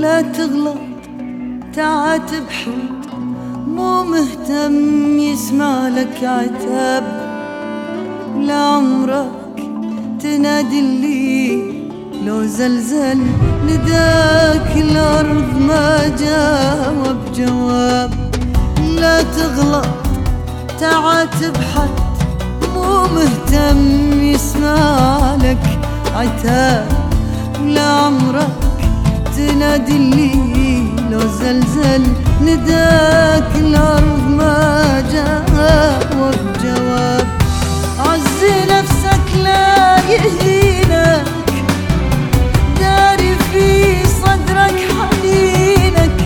لا تغلط تعاتب حد مو مهتم يسمع لك عتاب. لعمرك تنادي اللي لو زلزل نداك الأرض ما جاوب جواب. لا تغلط تعاتب حد مو مهتم يسمع لك عتاب. لعمرك تنادي اللي لو زلزل نداك الأرض ما جاوب جواب عزي نفسك لا يهينك داري في صدرك حنينك.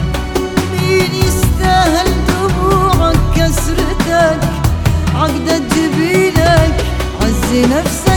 مين يستاهل دموعك كسرتك عقدة جبينك. عزي نفسك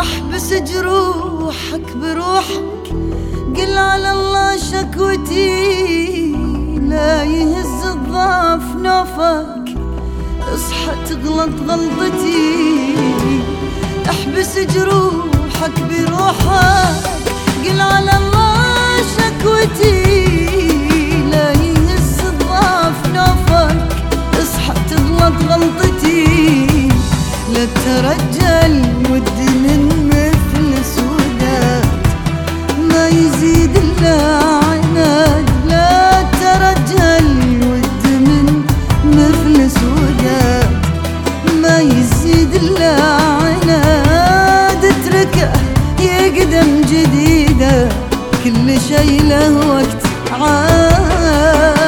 احبس جروحك بروحك قل على الله شكوتي لا يهز الضعف نوفك اصحى تغلط غلطتي. احبس جروحك بروحك قل على الله شكوتي. جديدة كل شي له وقت عام